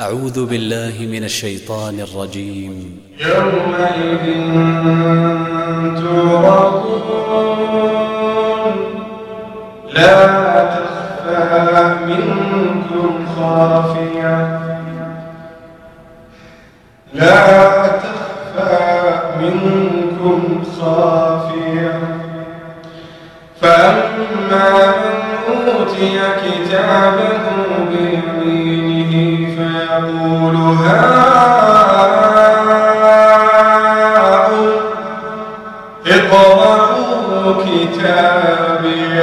أعوذ بالله من الشيطان الرجيم. يومئذ تعرضون لا تخفى منكم خافية. لا تخفى منكم خافية. فأما من أوتي كتابه كتابي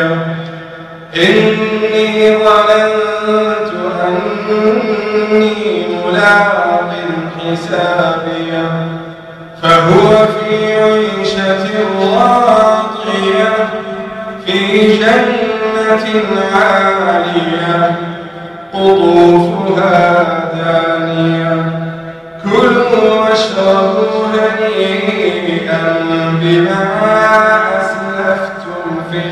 إني ظننت أني ملاق حسابي فهو في عيشة راضية في جنة عالية قطوفها دانية. كلوا واشربوا هنيئا بما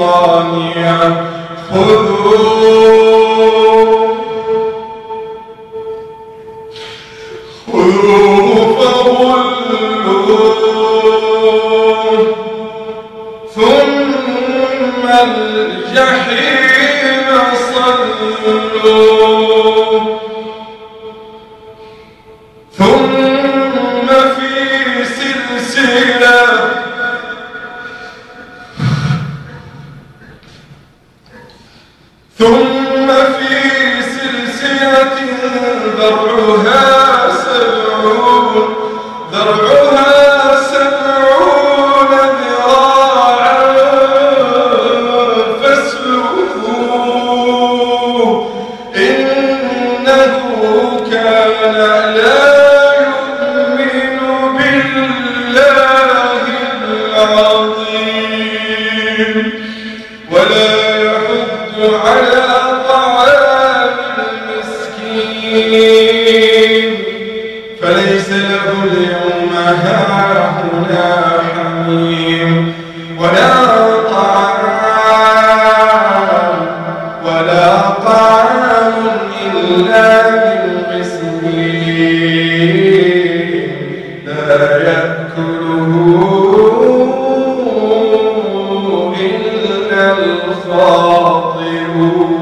سلطانية. خذوه خذوه ثم الجحيم ثم في سلسلة. ذرعها العظيم. ولا يحض على طعام المسكين. فليس له اليوم هاهنا حميم. ولا طعام ولا طعام إلا Sancta